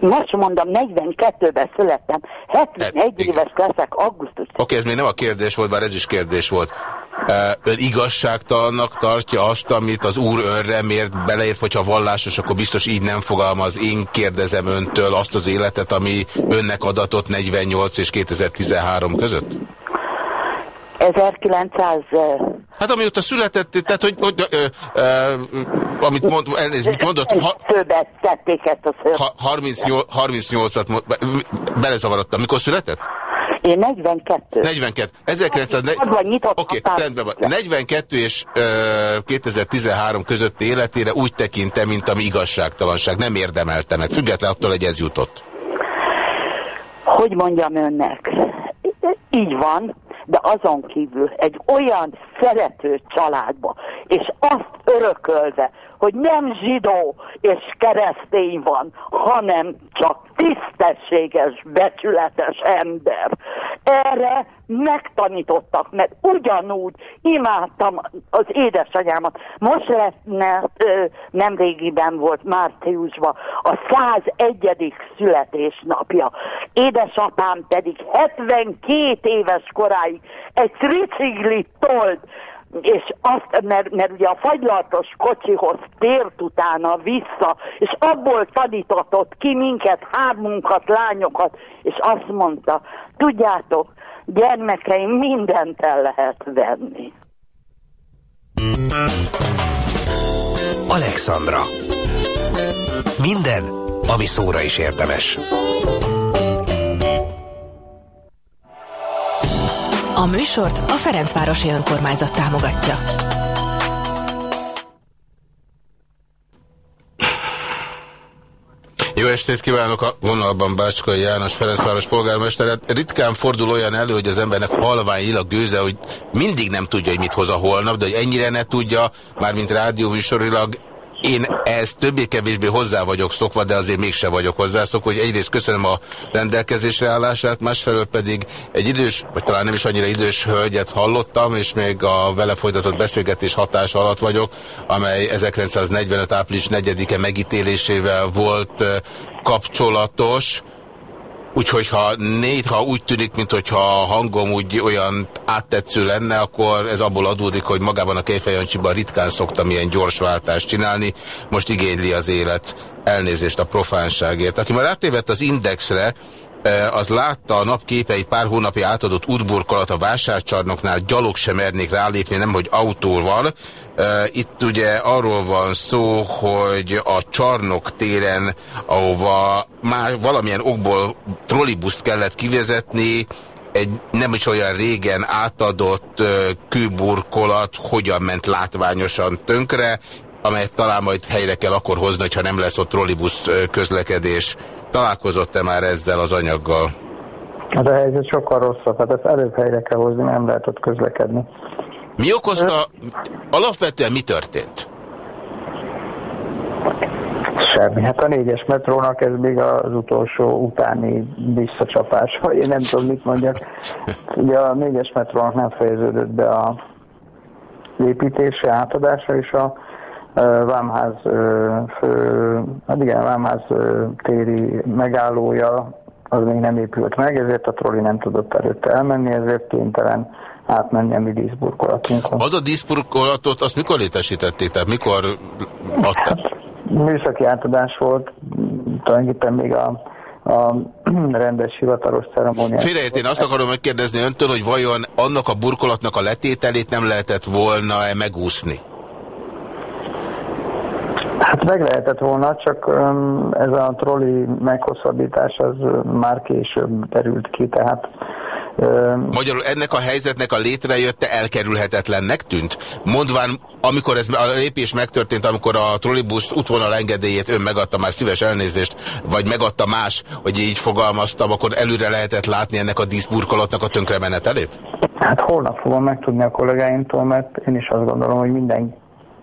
Most mondom, 42-ben születtem, 71 Hát, éves leszek augusztus. Oké, ez még nem a kérdés volt, bár ez is kérdés volt. Ön igazságtalannak tartja azt, amit az úr önre mért beleért, hogyha vallásos, akkor biztos így nem fogalmaz. Én kérdezem öntől azt az életet, ami önnek adatott 48 és 2013 között? 1900... eh, Hát amióta született, tehát hogy, hogy ö, ö, amit mond, elnézést, mit mondott, ha, Többet tették ezt a ha, 38, 38-at mond, be- belezavarodtam. Mikor született? Én 42. 42. 1940... Adva nyitott Oké, határ- rendben van. 42 és ö, 2013 közötti életére úgy tekintem, mint ami igazságtalanság. Nem érdemelte meg, független attól, hogy ez jutott. Hogy mondjam önnek? Így van, de azon kívül egy olyan szerető családba, és azt örökölve, hogy nem zsidó és keresztény van, hanem csak tisztességes, becsületes ember. Erre megtanítottak, mert ugyanúgy imádtam az édesanyámat. Most lenne, ö, nemrégiben volt márciusban a 101. születésnapja. Édesapám pedig 72 éves koráig egy triciklit tolt, és azt, mert, mert ugye a fagylaltos kocsihoz tért utána vissza, és abból tanítatott ki minket, hármunkat, lányokat, és azt mondta, tudjátok, gyermekeim, mindent el lehet venni. Alexandra. Minden, ami szóra is érdemes. A műsort a Ferencvárosi Önkormányzat támogatja. Jó estét kívánok a vonalban Bácskai János Ferencváros polgármester. Hát Ritkán fordul olyan elő, hogy az embernek halvány a gőze, hogy mindig nem tudja, hogy mit hoz a holnap, de hogy ennyire ne tudja, mármint rádióműsorilag én ehhez többé-kevésbé hozzá vagyok szokva, de azért mégse vagyok hozzászokva, hogy egyrészt köszönöm a rendelkezésre állását, másfelől pedig egy idős, vagy talán nem is annyira idős hölgyet hallottam, és még a vele folytatott beszélgetés hatása alatt vagyok, amely 1945. április 4-e megítélésével volt kapcsolatos, Úgyhogy ha néha úgy tűnik, mintha a hangom úgy olyan áttetsző lenne, akkor ez abból adódik, hogy magában a Kejfejancsiban ritkán szoktam ilyen gyors váltást csinálni. Most igényli az élet elnézést a profánságért. Aki már átévett az Indexre, az látta a napképeit pár hónapja átadott útburkolat a vásárcsarnoknál, gyalog sem mernék rálépni, nem hogy autóval. Itt ugye arról van szó, hogy a csarnok téren, ahova már valamilyen okból trollibuszt kellett kivezetni, egy nem is olyan régen átadott kőburkolat hogyan ment látványosan tönkre, amelyet talán majd helyre kell akkor hozni, ha nem lesz ott trollibusz közlekedés. Találkozott-e már ezzel az anyaggal? Hát a helyzet sokkal rosszabb, hát ezt előbb helyre kell hozni, nem lehet ott közlekedni. Mi okozta, alapvetően mi történt? Semmi. Hát a négyes metrónak ez még az utolsó utáni vagy én nem tudom mit mondjak. Ugye a négyes metrónak nem fejeződött be a építése, átadása, és a Vámház fő, hát igen, Vámház téri megállója az még nem épült meg, ezért a troli nem tudott előtte elmenni, ezért kénytelen átmenni a mi díszburkolatunkon. Az a díszburkolatot, azt mikor létesítették? Tehát mikor adták? műszaki átadás volt, tulajdonképpen még a, a rendes hivatalos ceremóniát. Félreért, én azt akarom megkérdezni öntől, hogy vajon annak a burkolatnak a letételét nem lehetett volna-e megúszni? Hát meg lehetett volna, csak ez a troli meghosszabbítás az már később terült ki, tehát Magyarul ennek a helyzetnek a létrejötte elkerülhetetlennek tűnt? Mondván, amikor ez a lépés megtörtént, amikor a trollibusz útvonal engedélyét ön megadta, már szíves elnézést, vagy megadta más, hogy így fogalmaztam, akkor előre lehetett látni ennek a díszburkolatnak a tönkremenetelét? hát holnap fogom megtudni a kollégáimtól, mert én is azt gondolom, hogy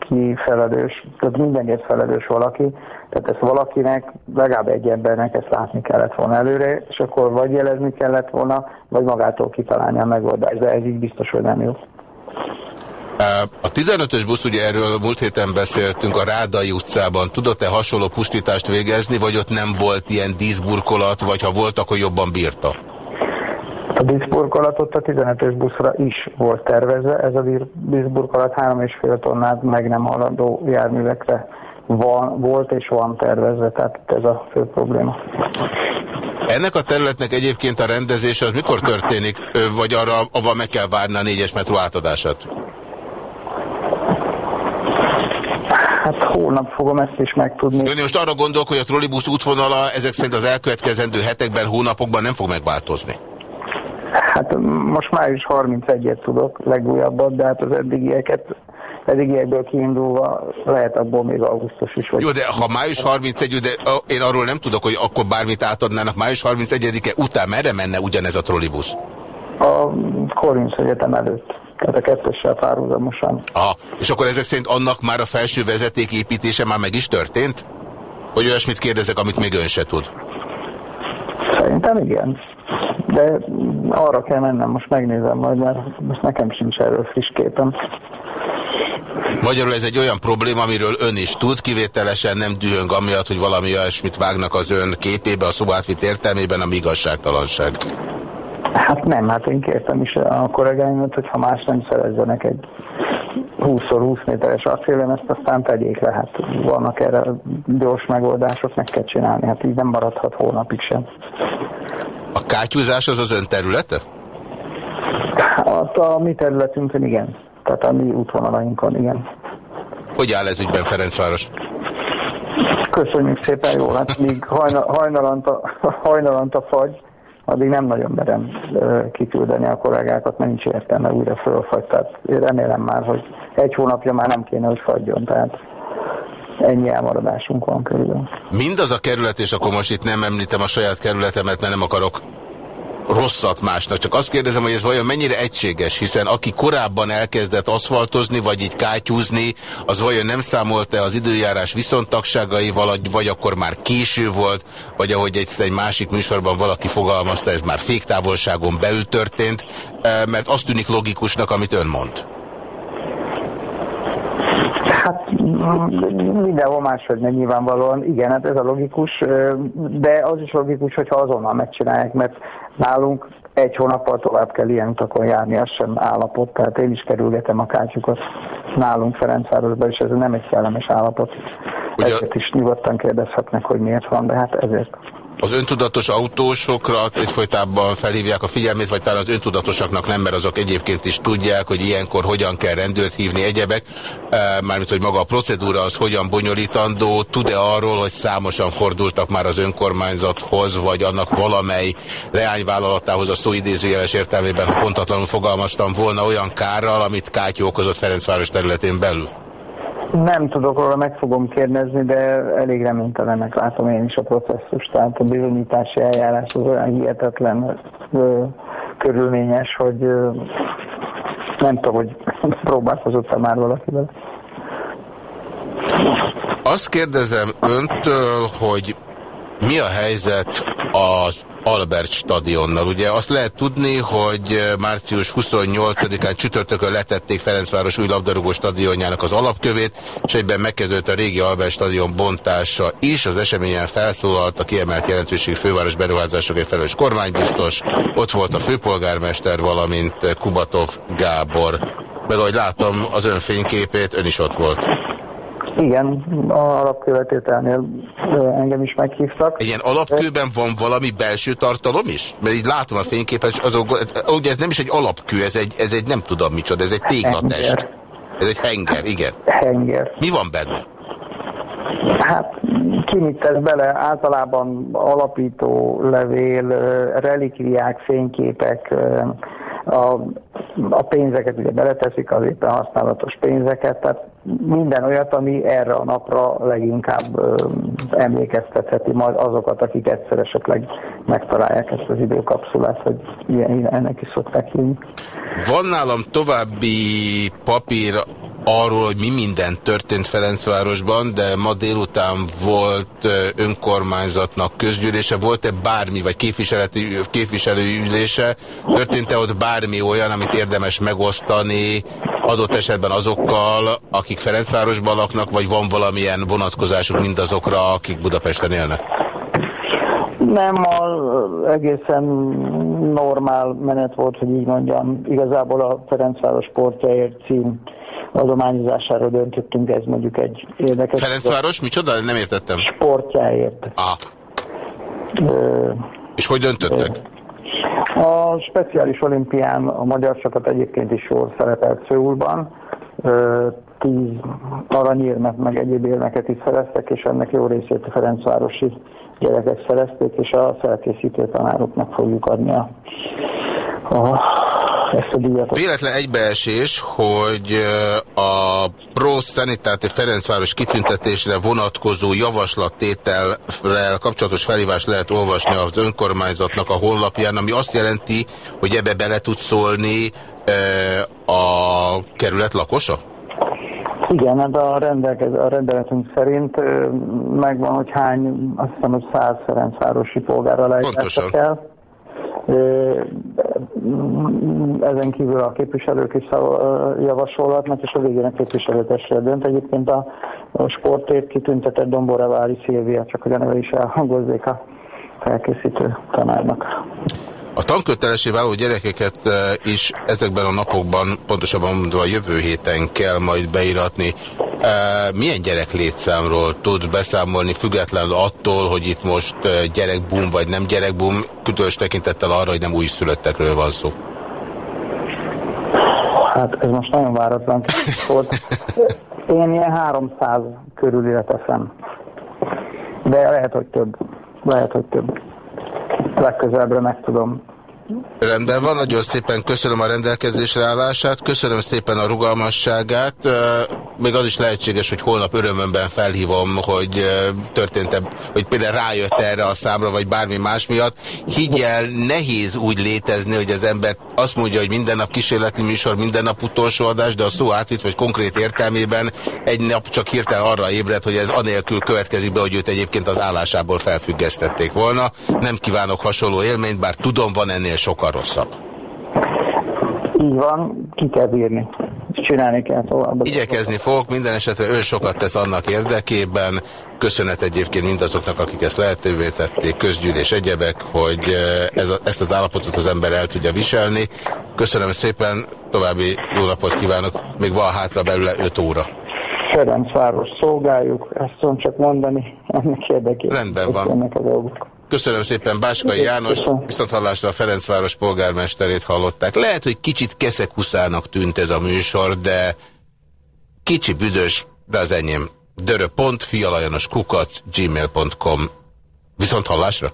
mindenki felelős, tehát mindenért felelős valaki, tehát ezt valakinek, legalább egy embernek ezt látni kellett volna előre, és akkor vagy jelezni kellett volna, vagy magától kitalálni a megoldást, de ez így biztos, hogy nem jó. A 15-ös busz, ugye erről múlt héten beszéltünk, a Rádai utcában tudott-e hasonló pusztítást végezni, vagy ott nem volt ilyen díszburkolat, vagy ha volt, akkor jobban bírta? A díszburkolatot a 15-ös buszra is volt tervezve, ez a dísz- díszburkolat 3,5 tonnát meg nem haladó járművekre van, volt és van tervezve, tehát ez a fő probléma. Ennek a területnek egyébként a rendezése az mikor történik, vagy arra, avval meg kell várni a négyes metró átadását? Hát holnap fogom ezt is megtudni. Ön most arra gondolok, hogy a trollibusz útvonala ezek szerint az elkövetkezendő hetekben, hónapokban nem fog megváltozni. Hát most május 31-et tudok, legújabbat, de hát az eddigieket, eddigiekből kiindulva lehet abból még augusztus is. Vagy Jó, de ha május 31, de én arról nem tudok, hogy akkor bármit átadnának. Május 31-e után merre menne ugyanez a trollibusz? A Korinsz Egyetem előtt, tehát a kettőssel párhuzamosan. Aha. És akkor ezek szerint annak már a felső vezeték építése már meg is történt? Hogy olyasmit kérdezek, amit még ön se tud? Szerintem igen. De arra kell mennem, most megnézem majd, mert most nekem sincs erről friss képem. Magyarul ez egy olyan probléma, amiről ön is tud, kivételesen nem dühöng amiatt, hogy valami olyasmit vágnak az ön képébe, a szó átvit értelmében, ami igazságtalanság. Hát nem, hát én kértem is a kollégáimat, hogy ha más nem szerezzenek egy 20x20 méteres acélem, ezt aztán tegyék le. Hát vannak erre gyors megoldások, meg kell csinálni. Hát így nem maradhat hónapig sem. A kátyúzás az az ön területe? Hát a mi területünkön igen. Tehát a mi útvonalainkon igen. Hogy áll ez ügyben Ferencváros? Köszönjük szépen, jó, hát míg hajna, hajnalanta, hajnalanta fagy, addig nem nagyon merem kiküldeni a kollégákat, mert nincs értelme újra fölfagy. Tehát remélem már, hogy egy hónapja már nem kéne, hogy fagyjon. Tehát ennyi elmaradásunk van körülbelül. Mindaz a kerület, és akkor most itt nem említem a saját kerületemet, mert nem akarok rosszat másnak. Csak azt kérdezem, hogy ez vajon mennyire egységes, hiszen aki korábban elkezdett aszfaltozni, vagy így kátyúzni, az vajon nem számolta az időjárás viszontagságaival, vagy- akkor már késő volt, vagy ahogy egy, egy másik műsorban valaki fogalmazta, ez már féktávolságon belül történt, mert azt tűnik logikusnak, amit ön mond. Hát mm, mindenhol máshogy megy nyilvánvalóan. Igen, hát ez a logikus, de az is logikus, hogyha azonnal megcsinálják, mert nálunk egy hónappal tovább kell ilyen utakon járni, az sem állapot. Tehát én is kerülgetem a kátyukat nálunk Ferencvárosban, és ez nem egy kellemes állapot. Ugye- Ezért is nyugodtan kérdezhetnek, hogy miért van, de hát ezért. Az öntudatos autósokra egyfolytában felhívják a figyelmét, vagy talán az öntudatosaknak nem, mert azok egyébként is tudják, hogy ilyenkor hogyan kell rendőrt hívni egyebek, Eh, mármint, hogy maga a procedúra az hogyan bonyolítandó, tud-e arról, hogy számosan fordultak már az önkormányzathoz, vagy annak valamely leányvállalatához a szó idézőjeles értelmében, ha pontatlanul fogalmaztam volna olyan kárral, amit Kátyó okozott Ferencváros területén belül? Nem tudok róla, meg fogom kérdezni, de elég reménytelennek látom én is a processzus. Tehát a bizonyítási eljárás az olyan hihetetlen ö, körülményes, hogy ö, nem tudom, hogy próbálkozott-e már valakivel. Azt kérdezem öntől, hogy mi a helyzet az Albert stadionnal? Ugye azt lehet tudni, hogy március 28-án csütörtökön letették Ferencváros új labdarúgó stadionjának az alapkövét, és egyben megkezdődött a régi Albert stadion bontása is. Az eseményen felszólalt a kiemelt jelentőség főváros beruházások egy felelős kormánybiztos, ott volt a főpolgármester, valamint Kubatov Gábor. Meg ahogy látom az ön fényképét, ön is ott volt. Igen, a alapkövetételnél ö, engem is meghívtak. Egy ilyen alapkőben van valami belső tartalom is? Mert így látom a fényképet, és azon, ugye ez nem is egy alapkő, ez egy, ez egy nem tudom micsoda, ez egy téglatest. Ez egy henger, igen. Henger. Mi van benne? Hát ki mit tesz bele? Általában alapító levél, relikviák, fényképek, a, a pénzeket ugye beleteszik, az éppen használatos pénzeket, tehát minden olyat, ami erre a napra leginkább emlékeztetheti majd azokat, akik egyszer esetleg megtalálják ezt az időkapszulát, hogy ilyen, ennek is szokták hívni. Van nálam további papír arról, hogy mi minden történt Ferencvárosban, de ma délután volt önkormányzatnak közgyűlése, volt-e bármi, vagy képviseleti, képviselői ülése, történt-e ott bármi olyan, amit érdemes megosztani, adott esetben azokkal, akik Ferencvárosban laknak, vagy van valamilyen vonatkozásuk mindazokra, akik Budapesten élnek? Nem, az egészen normál menet volt, hogy így mondjam. Igazából a Ferencváros sportjáért cím adományozásáról döntöttünk, ez mondjuk egy érdekes... Ferencváros? Micsoda? Nem értettem. Sportjáért. Ah, Ö, és hogy döntöttek? A speciális olimpián a magyar csapat egyébként is jól szerepelt Szöulban. Ö, Tíz aranyérmet, meg egyéb érmeket is szereztek, és ennek jó részét a Ferencvárosi gyerekek szerezték, és a felkészítő tanároknak fogjuk adni a, a, ezt a díjat. Véletlen egybeesés, hogy a Pro Sanitáti Ferencváros kitüntetésre vonatkozó javaslattételrel kapcsolatos felhívást lehet olvasni az önkormányzatnak a honlapján, ami azt jelenti, hogy ebbe bele tud szólni a kerület lakosa? Igen, hát a, rendelkez, a rendeletünk szerint megvan, hogy hány, azt hiszem, hogy száz Ferencvárosi polgár aláírásra kell. Ezen kívül a képviselők is javasolhatnak, és a végén a képviselőtestület dönt. Egyébként a, sportért kitüntetett Domboravári Szilvia, csak hogy a neve is elhangozzék a felkészítő tanárnak. A tankötelesé váló gyerekeket eh, is ezekben a napokban, pontosabban mondva a jövő héten kell majd beíratni. Eh, Milyen gyerek létszámról tud beszámolni, függetlenül attól, hogy itt most eh, gyerekbum vagy nem gyerekbum, különös tekintettel arra, hogy nem újszülöttekről van szó? Hát ez most nagyon váratlan volt. Én ilyen 300 körülire teszem. De lehet, hogy több. Lehet, hogy több. Legközelebbre megtudom. Rendben van, nagyon szépen köszönöm a rendelkezésre állását, köszönöm szépen a rugalmasságát. Még az is lehetséges, hogy holnap örömömben felhívom, hogy ö, történt-e, hogy például rájött erre a számra, vagy bármi más miatt. Higgyel, nehéz úgy létezni, hogy az ember azt mondja, hogy minden nap kísérleti műsor, minden nap utolsó adás, de a szó átvitt, vagy konkrét értelmében egy nap csak hirtelen arra ébred, hogy ez anélkül következik be, hogy őt egyébként az állásából felfüggesztették volna. Nem kívánok hasonló élményt, bár tudom, van ennél sokkal rosszabb. Így van, ki kell bírni. Csinálni kell tovább. Igyekezni fogok, minden esetre ő sokat tesz annak érdekében. Köszönet egyébként mindazoknak, akik ezt lehetővé tették, közgyűlés egyebek, hogy eh, ez a, ezt az állapotot az ember el tudja viselni. Köszönöm szépen, további jó napot kívánok. Még van hátra belőle 5 óra. Ferencváros szolgáljuk, ezt tudom csak mondani, ennek érdekében. Rendben van. Ennek a dolgok. Köszönöm szépen Báskai János, viszont hallásra a Ferencváros polgármesterét hallották. Lehet, hogy kicsit keszekuszának tűnt ez a műsor, de kicsi büdös, de az enyém. dörö.fialajanos kukac gmail.com Viszont hallásra?